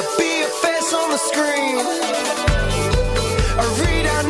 I see your face on the screen. I read our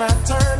my turn.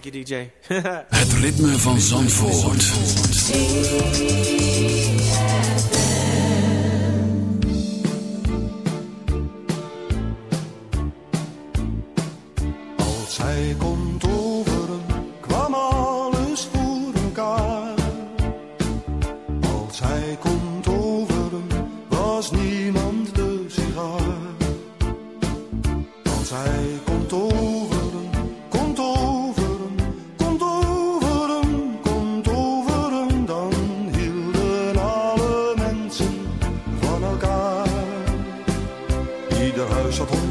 Thank you, DJ. Het ritme van Zandvoort.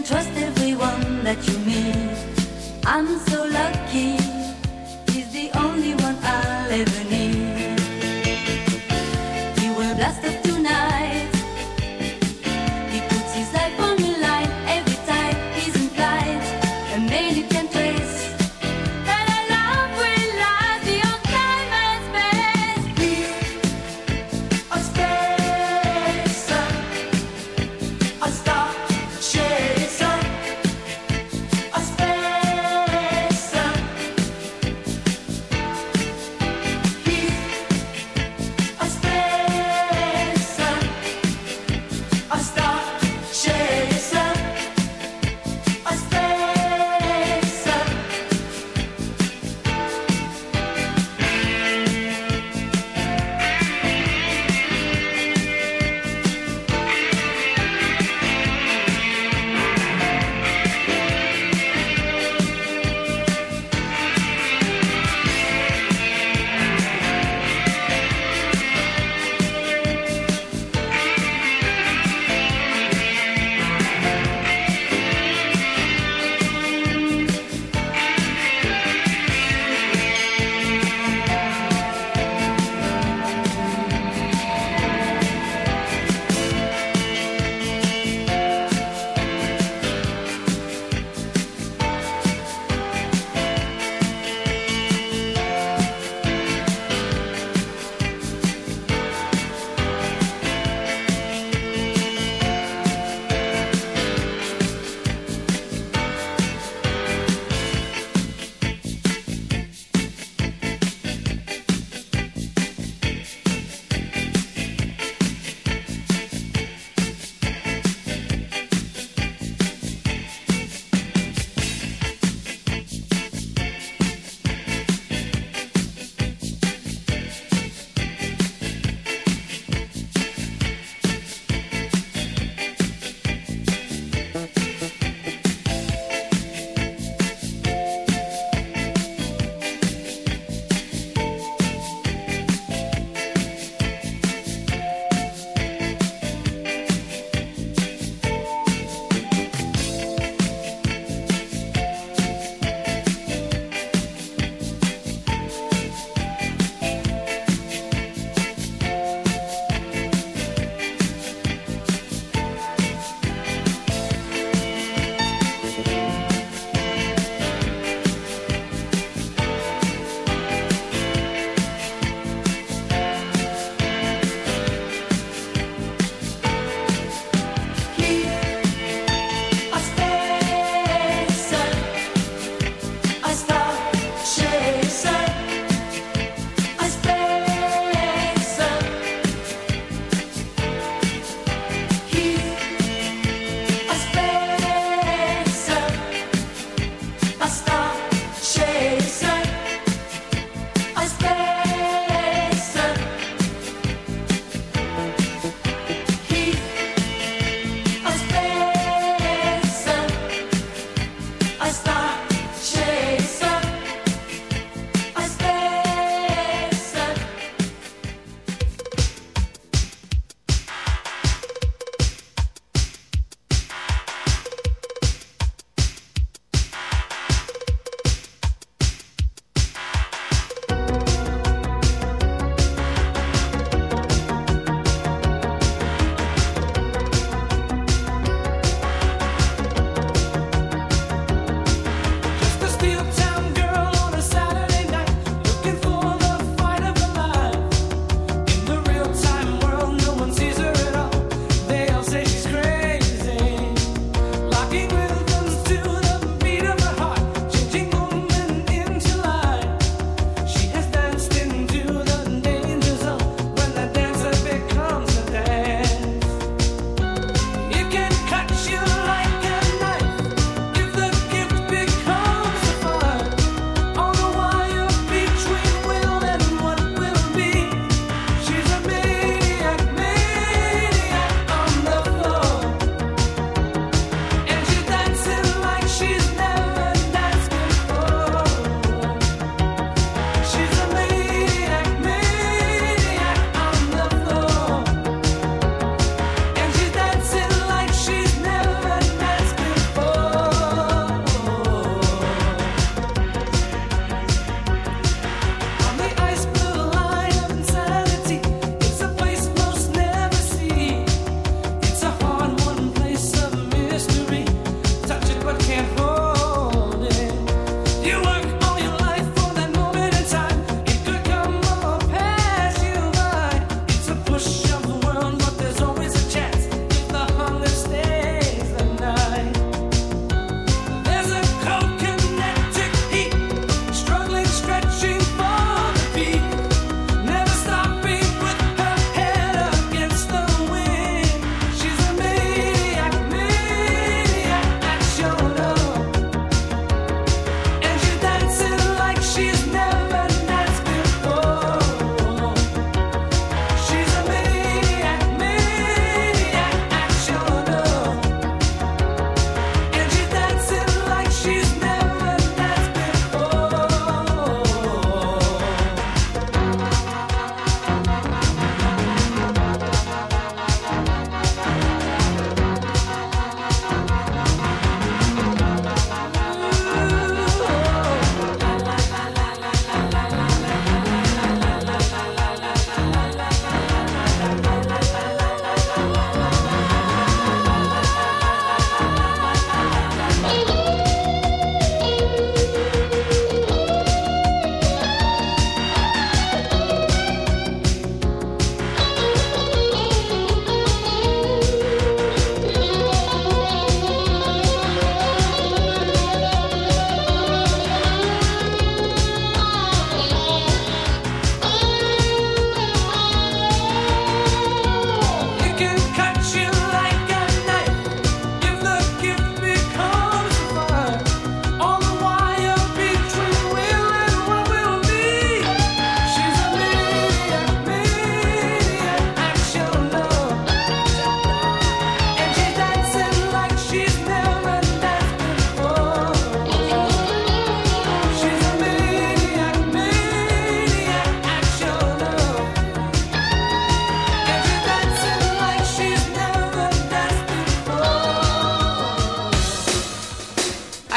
Trust everyone that you meet. I'm so lucky.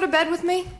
Go to bed with me?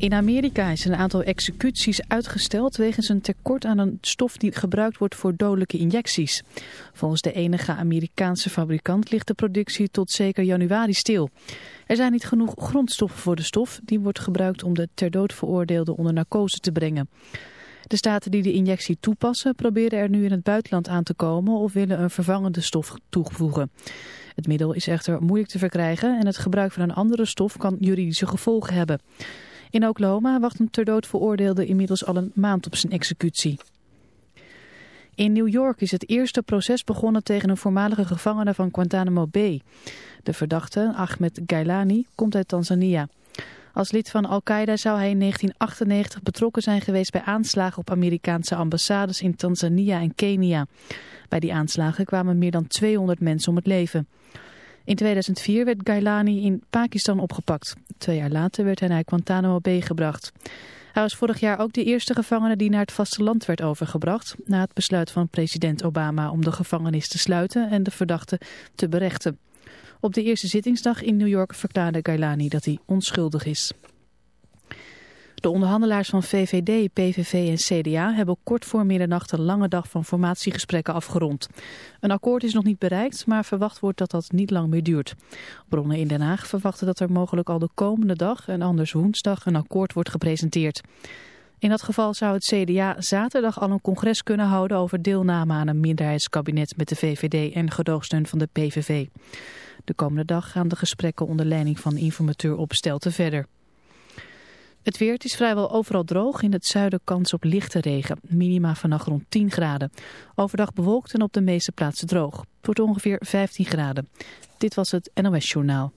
In Amerika is een aantal executies uitgesteld wegens een tekort aan een stof die gebruikt wordt voor dodelijke injecties. Volgens de enige Amerikaanse fabrikant ligt de productie tot zeker januari stil. Er zijn niet genoeg grondstoffen voor de stof, die wordt gebruikt om de ter dood veroordeelden onder narcose te brengen. De staten die de injectie toepassen proberen er nu in het buitenland aan te komen of willen een vervangende stof toevoegen. Het middel is echter moeilijk te verkrijgen en het gebruik van een andere stof kan juridische gevolgen hebben. In Oklahoma wacht een ter dood veroordeelde inmiddels al een maand op zijn executie. In New York is het eerste proces begonnen tegen een voormalige gevangene van Guantanamo Bay. De verdachte, Ahmed Gailani, komt uit Tanzania. Als lid van Al-Qaeda zou hij in 1998 betrokken zijn geweest bij aanslagen op Amerikaanse ambassades in Tanzania en Kenia. Bij die aanslagen kwamen meer dan 200 mensen om het leven. In 2004 werd Gailani in Pakistan opgepakt. Twee jaar later werd hij naar Guantanamo Bay gebracht. Hij was vorig jaar ook de eerste gevangene die naar het vasteland werd overgebracht... na het besluit van president Obama om de gevangenis te sluiten en de verdachte te berechten. Op de eerste zittingsdag in New York verklaarde Gailani dat hij onschuldig is. De onderhandelaars van VVD, PVV en CDA hebben kort voor middernacht een lange dag van formatiegesprekken afgerond. Een akkoord is nog niet bereikt, maar verwacht wordt dat dat niet lang meer duurt. Bronnen in Den Haag verwachten dat er mogelijk al de komende dag en anders woensdag een akkoord wordt gepresenteerd. In dat geval zou het CDA zaterdag al een congres kunnen houden over deelname aan een minderheidskabinet met de VVD en gedoogsteun van de PVV. De komende dag gaan de gesprekken onder leiding van informateur Opstelten verder. Het weer het is vrijwel overal droog. In het zuiden kans op lichte regen. Minima vannacht rond 10 graden. Overdag bewolkt en op de meeste plaatsen droog. Het ongeveer 15 graden. Dit was het NOS Journaal.